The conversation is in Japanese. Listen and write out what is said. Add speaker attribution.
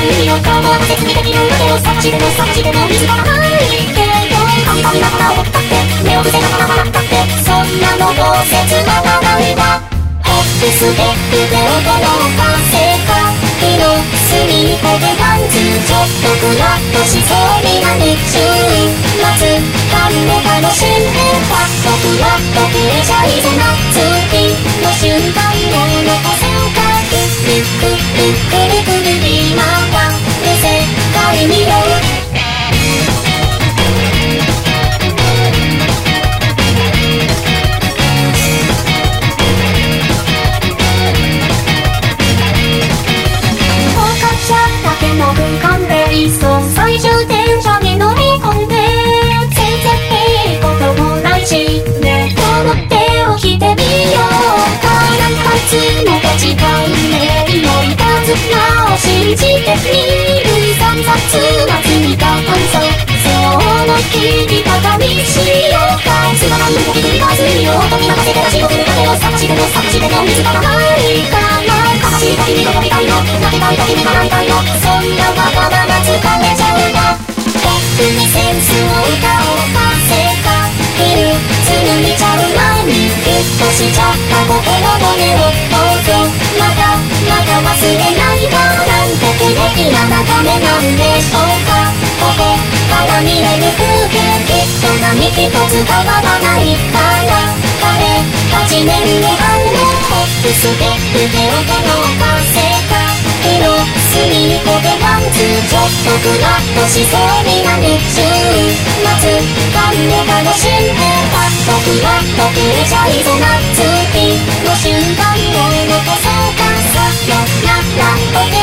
Speaker 1: 海をかも設備的なだけを探しても探しても見つからないけど神々ながらをったって目を伏せながら笑ったってそんなのどうせつながないわホップステップで驚かせか色隅っこでガンズちょっとクラッとしそうになる週末感も楽しんでパッとクラッと消えちゃいり方にしようかつまらん動き繰り返す意味を音に任せてラジオ来る影を探しても探しても見つからないから悲しい時に戻りたいの泣きたい時に笑いたいのそんなわがまま疲れちゃうわポップにセンスを歌おうかせかいる紡ぎちゃう前にギュッとしちゃった心骨をどうぞまたまた忘れないわなんて綺麗な眺めなんでしょうかここから見れる風景。人がみ一つ変わらないから彼8年目半のホップステップでお金か稼いだの隅にこでワンツちょっとクラッとしそうになる週末感も楽しんでパッとクラッと消えちゃいそうな月の瞬間を残そうかさよならお手